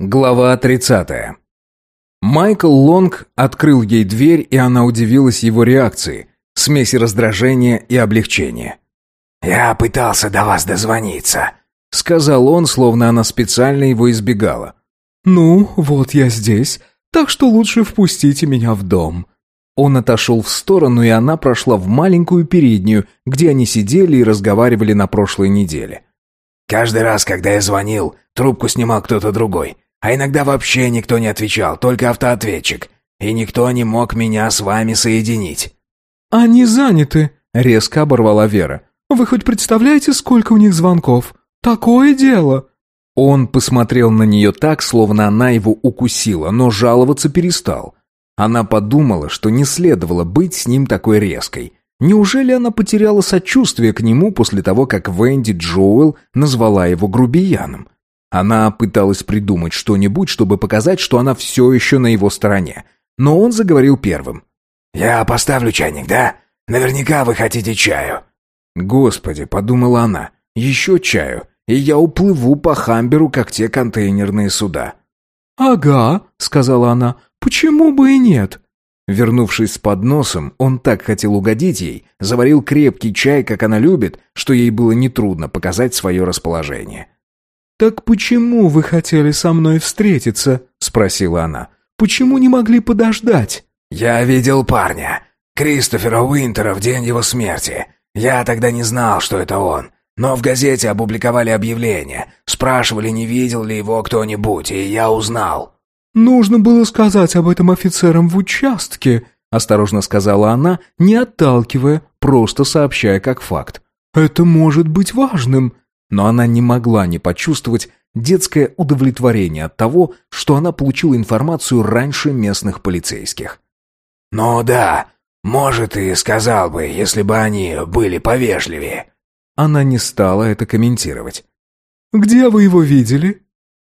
Глава 30. Майкл Лонг открыл ей дверь, и она удивилась его реакции, смеси раздражения и облегчения. «Я пытался до вас дозвониться», — сказал он, словно она специально его избегала. «Ну, вот я здесь, так что лучше впустите меня в дом». Он отошел в сторону, и она прошла в маленькую переднюю, где они сидели и разговаривали на прошлой неделе. «Каждый раз, когда я звонил, трубку снимал кто-то другой. А иногда вообще никто не отвечал, только автоответчик. И никто не мог меня с вами соединить». «Они заняты», — резко оборвала Вера. «Вы хоть представляете, сколько у них звонков? Такое дело!» Он посмотрел на нее так, словно она его укусила, но жаловаться перестал. Она подумала, что не следовало быть с ним такой резкой. Неужели она потеряла сочувствие к нему после того, как Венди Джоуэлл назвала его грубияном? Она пыталась придумать что-нибудь, чтобы показать, что она все еще на его стороне. Но он заговорил первым. «Я поставлю чайник, да? Наверняка вы хотите чаю». «Господи», — подумала она, — «еще чаю, и я уплыву по Хамберу, как те контейнерные суда». «Ага», — сказала она, — «почему бы и нет?» Вернувшись с подносом, он так хотел угодить ей, заварил крепкий чай, как она любит, что ей было нетрудно показать свое расположение. «Так почему вы хотели со мной встретиться?» — спросила она. «Почему не могли подождать?» «Я видел парня. Кристофера Уинтера в день его смерти. Я тогда не знал, что это он. Но в газете опубликовали объявление. Спрашивали, не видел ли его кто-нибудь, и я узнал». «Нужно было сказать об этом офицерам в участке», — осторожно сказала она, не отталкивая, просто сообщая как факт. «Это может быть важным» но она не могла не почувствовать детское удовлетворение от того, что она получила информацию раньше местных полицейских. «Ну да, может, и сказал бы, если бы они были повежливее». Она не стала это комментировать. «Где вы его видели?»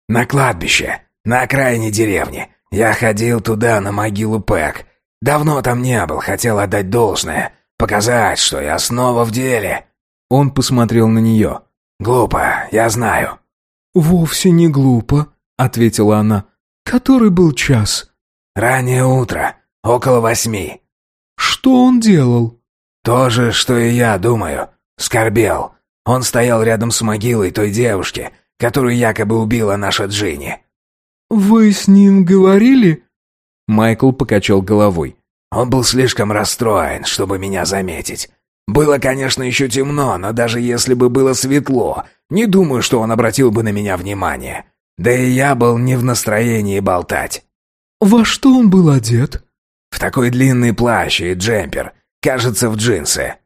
«На кладбище, на окраине деревни. Я ходил туда, на могилу Пэк. Давно там не был, хотел отдать должное, показать, что я снова в деле». Он посмотрел на нее. «Глупо, я знаю». «Вовсе не глупо», — ответила она. «Который был час?» «Раннее утро, около восьми». «Что он делал?» «То же, что и я, думаю. Скорбел. Он стоял рядом с могилой той девушки, которую якобы убила наша Джинни». «Вы с ним говорили?» Майкл покачал головой. «Он был слишком расстроен, чтобы меня заметить. Было, конечно, еще темно, но даже если бы было светло, не думаю, что он обратил бы на меня внимание. Да и я был не в настроении болтать. «Во что он был одет?» «В такой длинный плащ и джемпер. Кажется, в джинсы».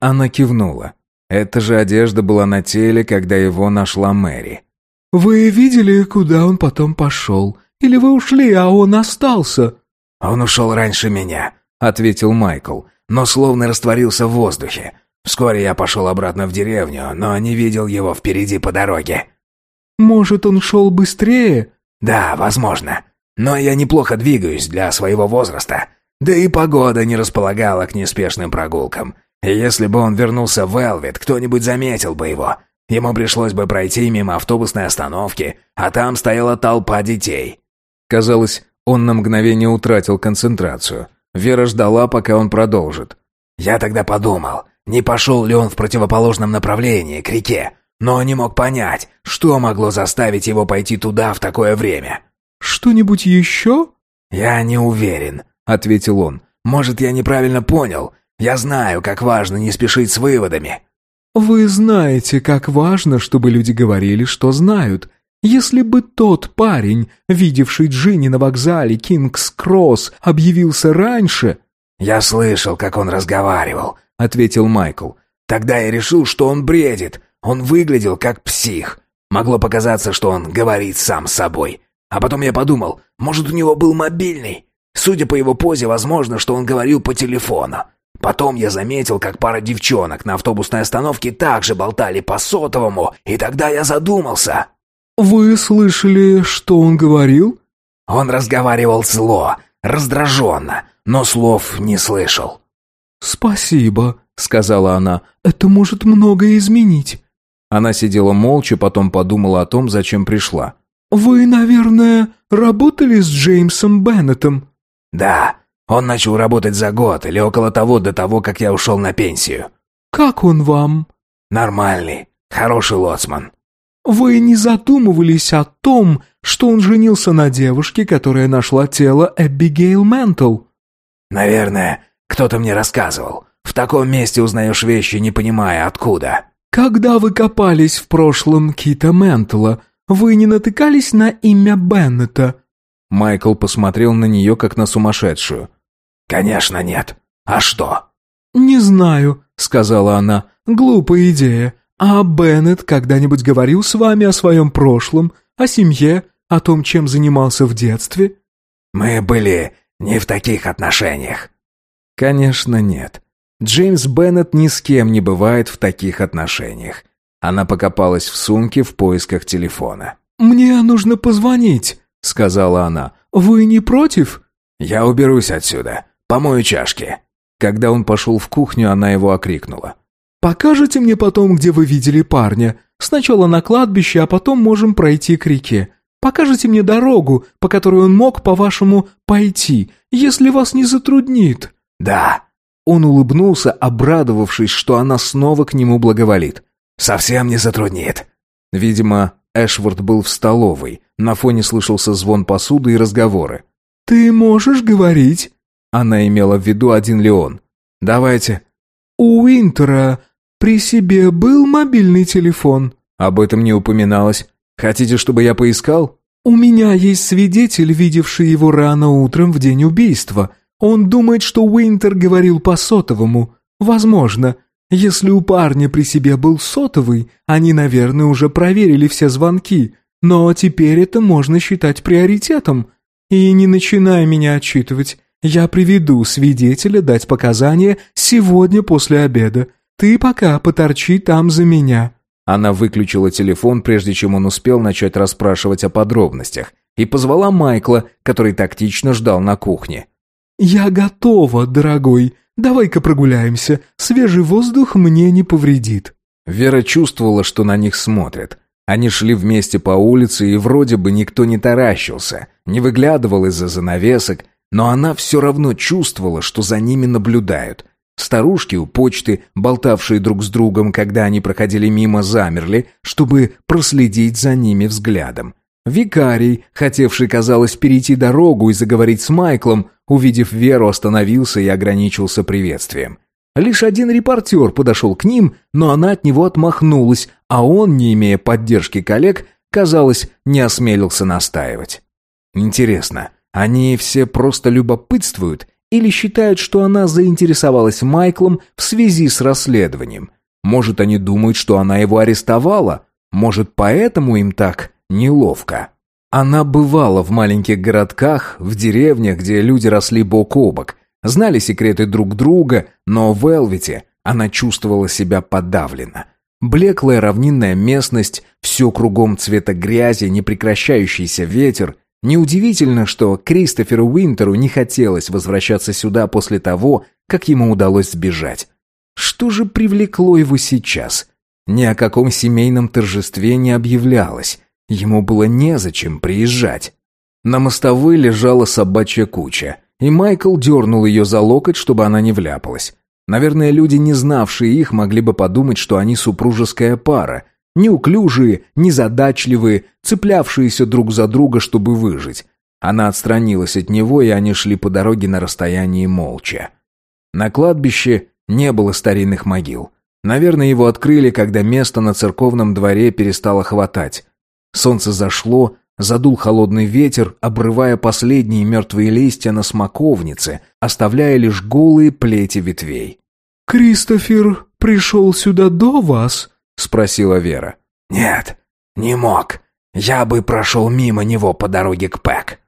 Она кивнула. Эта же одежда была на теле, когда его нашла Мэри. «Вы видели, куда он потом пошел? Или вы ушли, а он остался?» «Он ушел раньше меня», — ответил Майкл но словно растворился в воздухе. Вскоре я пошел обратно в деревню, но не видел его впереди по дороге. «Может, он шел быстрее?» «Да, возможно. Но я неплохо двигаюсь для своего возраста. Да и погода не располагала к неспешным прогулкам. Если бы он вернулся в Элвит, кто-нибудь заметил бы его. Ему пришлось бы пройти мимо автобусной остановки, а там стояла толпа детей». Казалось, он на мгновение утратил концентрацию. Вера ждала, пока он продолжит. «Я тогда подумал, не пошел ли он в противоположном направлении, к реке, но не мог понять, что могло заставить его пойти туда в такое время». «Что-нибудь еще?» «Я не уверен», — ответил он. «Может, я неправильно понял. Я знаю, как важно не спешить с выводами». «Вы знаете, как важно, чтобы люди говорили, что знают. Если бы тот парень, видевший Джинни на вокзале Кингс-Кросс, объявился раньше... «Я слышал, как он разговаривал», — ответил Майкл. «Тогда я решил, что он бредит. Он выглядел как псих. Могло показаться, что он говорит сам с собой. А потом я подумал, может, у него был мобильный. Судя по его позе, возможно, что он говорил по телефону. Потом я заметил, как пара девчонок на автобусной остановке также болтали по сотовому, и тогда я задумался». «Вы слышали, что он говорил?» «Он разговаривал зло, раздраженно, но слов не слышал». «Спасибо», — сказала она. «Это может многое изменить». Она сидела молча, потом подумала о том, зачем пришла. «Вы, наверное, работали с Джеймсом Беннетом?» «Да, он начал работать за год или около того до того, как я ушел на пенсию». «Как он вам?» «Нормальный, хороший лоцман». «Вы не задумывались о том, что он женился на девушке, которая нашла тело Эбигейл Ментл?» «Наверное, кто-то мне рассказывал. В таком месте узнаешь вещи, не понимая, откуда». «Когда вы копались в прошлом Кита Ментла, вы не натыкались на имя Беннета?» Майкл посмотрел на нее, как на сумасшедшую. «Конечно нет. А что?» «Не знаю», — сказала она. «Глупая идея. А Беннет когда-нибудь говорил с вами о своем прошлом, о семье, о том, чем занимался в детстве?» «Мы были не в таких отношениях». «Конечно нет. Джеймс Беннет ни с кем не бывает в таких отношениях». Она покопалась в сумке в поисках телефона. «Мне нужно позвонить», — сказала она. «Вы не против?» «Я уберусь отсюда. Помою чашки». Когда он пошел в кухню, она его окрикнула. «Покажете мне потом, где вы видели парня? Сначала на кладбище, а потом можем пройти к реке. Покажите мне дорогу, по которой он мог, по-вашему, пойти, если вас не затруднит». «Да». Он улыбнулся, обрадовавшись, что она снова к нему благоволит. «Совсем не затруднит». Видимо, Эшвард был в столовой. На фоне слышался звон посуды и разговоры. «Ты можешь говорить?» Она имела в виду один Леон. «Давайте». «У Уинтера при себе был мобильный телефон?» «Об этом не упоминалось. Хотите, чтобы я поискал?» «У меня есть свидетель, видевший его рано утром в день убийства. Он думает, что Уинтер говорил по сотовому. Возможно. Если у парня при себе был сотовый, они, наверное, уже проверили все звонки. Но теперь это можно считать приоритетом. И не начинай меня отчитывать. Я приведу свидетеля дать показания сегодня после обеда. Ты пока поторчи там за меня». Она выключила телефон, прежде чем он успел начать расспрашивать о подробностях, и позвала Майкла, который тактично ждал на кухне. «Я готова, дорогой. Давай-ка прогуляемся. Свежий воздух мне не повредит». Вера чувствовала, что на них смотрят. Они шли вместе по улице, и вроде бы никто не таращился, не выглядывал из-за занавесок, но она все равно чувствовала, что за ними наблюдают. Старушки у почты, болтавшие друг с другом, когда они проходили мимо, замерли, чтобы проследить за ними взглядом. Викарий, хотевший, казалось, перейти дорогу и заговорить с Майклом, увидев Веру, остановился и ограничился приветствием. Лишь один репортер подошел к ним, но она от него отмахнулась, а он, не имея поддержки коллег, казалось, не осмелился настаивать. Интересно, они все просто любопытствуют или считают, что она заинтересовалась Майклом в связи с расследованием. Может, они думают, что она его арестовала? Может, поэтому им так неловко? Она бывала в маленьких городках, в деревнях, где люди росли бок о бок, знали секреты друг друга, но в Элвите она чувствовала себя подавленно. Блеклая равнинная местность, все кругом цвета грязи, непрекращающийся ветер, Неудивительно, что Кристоферу Уинтеру не хотелось возвращаться сюда после того, как ему удалось сбежать. Что же привлекло его сейчас? Ни о каком семейном торжестве не объявлялось. Ему было незачем приезжать. На мостовой лежала собачья куча, и Майкл дернул ее за локоть, чтобы она не вляпалась. Наверное, люди, не знавшие их, могли бы подумать, что они супружеская пара, Неуклюжие, незадачливые, цеплявшиеся друг за друга, чтобы выжить. Она отстранилась от него, и они шли по дороге на расстоянии молча. На кладбище не было старинных могил. Наверное, его открыли, когда место на церковном дворе перестало хватать. Солнце зашло, задул холодный ветер, обрывая последние мертвые листья на смоковнице, оставляя лишь голые плети ветвей. «Кристофер пришел сюда до вас?» — спросила Вера. «Нет, не мог. Я бы прошел мимо него по дороге к Пэк».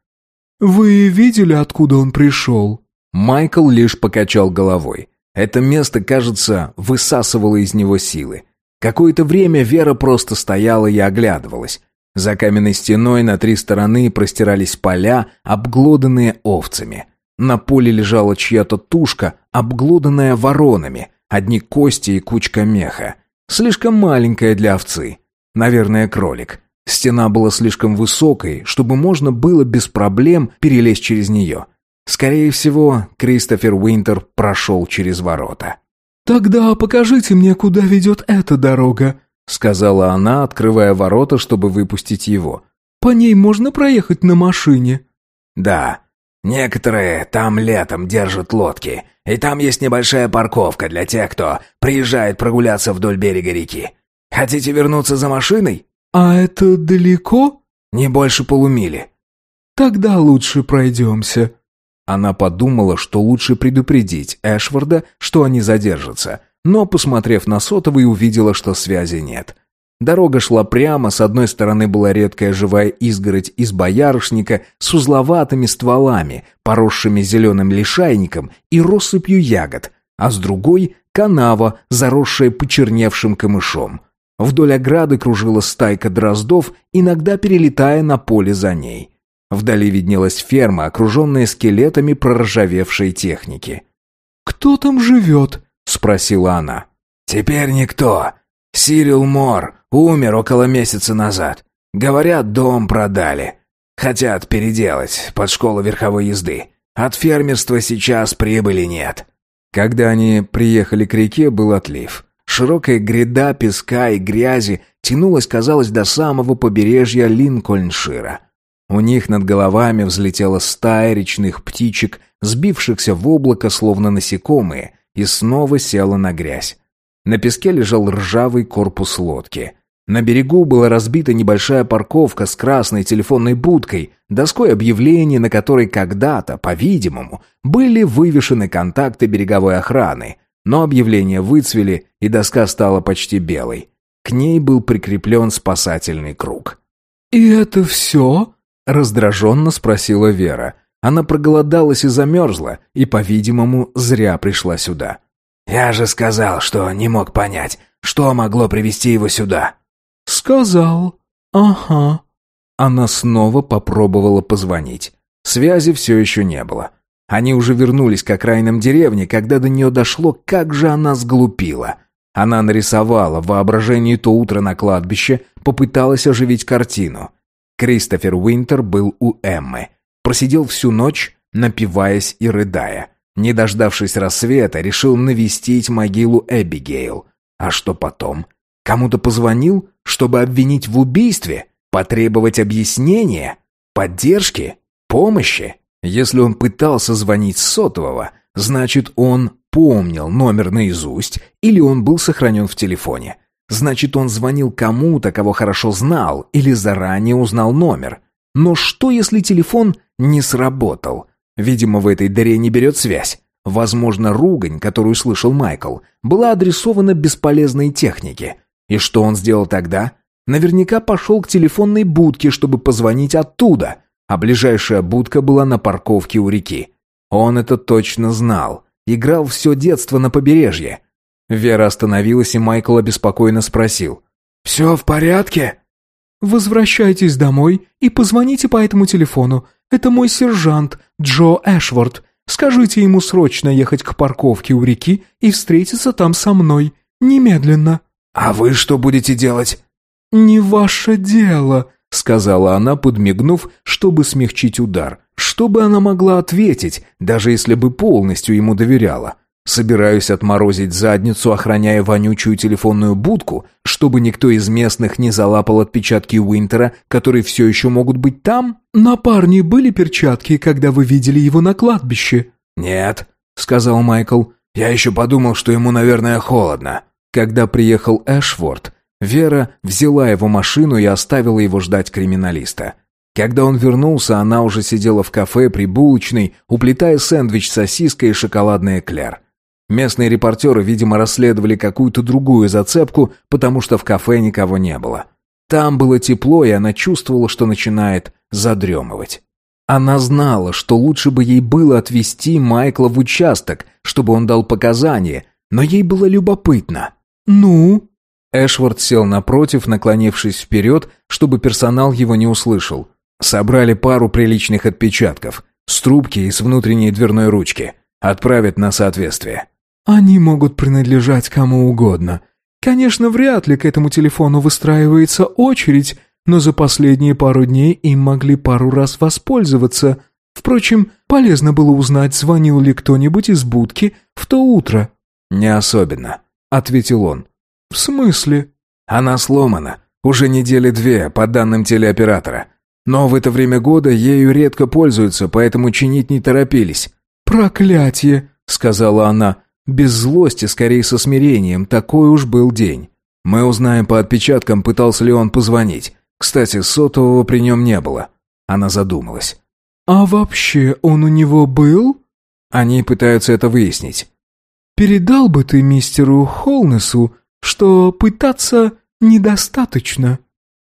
«Вы видели, откуда он пришел?» Майкл лишь покачал головой. Это место, кажется, высасывало из него силы. Какое-то время Вера просто стояла и оглядывалась. За каменной стеной на три стороны простирались поля, обглоданные овцами. На поле лежала чья-то тушка, обглоданная воронами, одни кости и кучка меха. Слишком маленькая для овцы. Наверное, кролик. Стена была слишком высокой, чтобы можно было без проблем перелезть через нее. Скорее всего, Кристофер Уинтер прошел через ворота. «Тогда покажите мне, куда ведет эта дорога», — сказала она, открывая ворота, чтобы выпустить его. «По ней можно проехать на машине?» «Да. Некоторые там летом держат лодки, и там есть небольшая парковка для тех, кто приезжает прогуляться вдоль берега реки. Хотите вернуться за машиной?» «А это далеко?» «Не больше полумили». «Тогда лучше пройдемся». Она подумала, что лучше предупредить Эшварда, что они задержатся, но, посмотрев на сотовый, увидела, что связи нет. Дорога шла прямо, с одной стороны была редкая живая изгородь из боярышника с узловатыми стволами, поросшими зеленым лишайником и россыпью ягод, а с другой — канава, заросшая почерневшим камышом. Вдоль ограды кружила стайка дроздов, иногда перелетая на поле за ней. Вдали виднелась ферма, окруженная скелетами проржавевшей техники. «Кто там живет?» — спросила она. «Теперь никто. Сирил Мор умер около месяца назад. Говорят, дом продали. Хотят переделать под школу верховой езды. От фермерства сейчас прибыли нет». Когда они приехали к реке, был отлив. Широкая гряда песка и грязи тянулась, казалось, до самого побережья Линкольншира. У них над головами взлетела стая речных птичек, сбившихся в облако, словно насекомые, и снова села на грязь. На песке лежал ржавый корпус лодки. На берегу была разбита небольшая парковка с красной телефонной будкой, доской объявлений, на которой когда-то, по-видимому, были вывешены контакты береговой охраны, но объявления выцвели, и доска стала почти белой. К ней был прикреплен спасательный круг. «И это все?» — раздраженно спросила Вера. Она проголодалась и замерзла, и, по-видимому, зря пришла сюда. «Я же сказал, что не мог понять, что могло привести его сюда». «Сказал. Ага». Она снова попробовала позвонить. Связи все еще не было. Они уже вернулись к окраинам деревни, когда до нее дошло, как же она сглупила. Она нарисовала в воображении то утро на кладбище, попыталась оживить картину. Кристофер Уинтер был у Эммы. Просидел всю ночь, напиваясь и рыдая. Не дождавшись рассвета, решил навестить могилу Эбигейл. А что потом? Кому-то позвонил, чтобы обвинить в убийстве? Потребовать объяснения? Поддержки? Помощи? Если он пытался звонить с сотового, значит, он помнил номер наизусть или он был сохранен в телефоне. Значит, он звонил кому-то, кого хорошо знал, или заранее узнал номер. Но что, если телефон не сработал? Видимо, в этой дыре не берет связь. Возможно, ругань, которую слышал Майкл, была адресована бесполезной технике. И что он сделал тогда? Наверняка пошел к телефонной будке, чтобы позвонить оттуда а ближайшая будка была на парковке у реки. Он это точно знал. Играл все детство на побережье. Вера остановилась, и Майкл обеспокоенно спросил. «Все в порядке?» «Возвращайтесь домой и позвоните по этому телефону. Это мой сержант, Джо Эшворт. Скажите ему срочно ехать к парковке у реки и встретиться там со мной. Немедленно». «А вы что будете делать?» «Не ваше дело», — сказала она, подмигнув, чтобы смягчить удар. Что бы она могла ответить, даже если бы полностью ему доверяла? Собираюсь отморозить задницу, охраняя вонючую телефонную будку, чтобы никто из местных не залапал отпечатки Уинтера, которые все еще могут быть там? На парне были перчатки, когда вы видели его на кладбище? «Нет», — сказал Майкл. «Я еще подумал, что ему, наверное, холодно». Когда приехал Эшворд, Вера взяла его машину и оставила его ждать криминалиста. Когда он вернулся, она уже сидела в кафе при булочной, уплетая сэндвич с сосиской и шоколадный эклер. Местные репортеры, видимо, расследовали какую-то другую зацепку, потому что в кафе никого не было. Там было тепло, и она чувствовала, что начинает задремывать. Она знала, что лучше бы ей было отвезти Майкла в участок, чтобы он дал показания, но ей было любопытно. «Ну?» Эшвард сел напротив, наклонившись вперед, чтобы персонал его не услышал. Собрали пару приличных отпечатков. С трубки и с внутренней дверной ручки. Отправят на соответствие. «Они могут принадлежать кому угодно. Конечно, вряд ли к этому телефону выстраивается очередь, но за последние пару дней им могли пару раз воспользоваться. Впрочем, полезно было узнать, звонил ли кто-нибудь из будки в то утро». «Не особенно», — ответил он. «В смысле?» «Она сломана. Уже недели две, по данным телеоператора. Но в это время года ею редко пользуются, поэтому чинить не торопились». «Проклятие!» — сказала она. Без злости, скорее со смирением, такой уж был день. Мы узнаем по отпечаткам, пытался ли он позвонить. Кстати, сотового при нем не было. Она задумалась. «А вообще он у него был?» Они пытаются это выяснить. «Передал бы ты мистеру Холнесу, что пытаться недостаточно».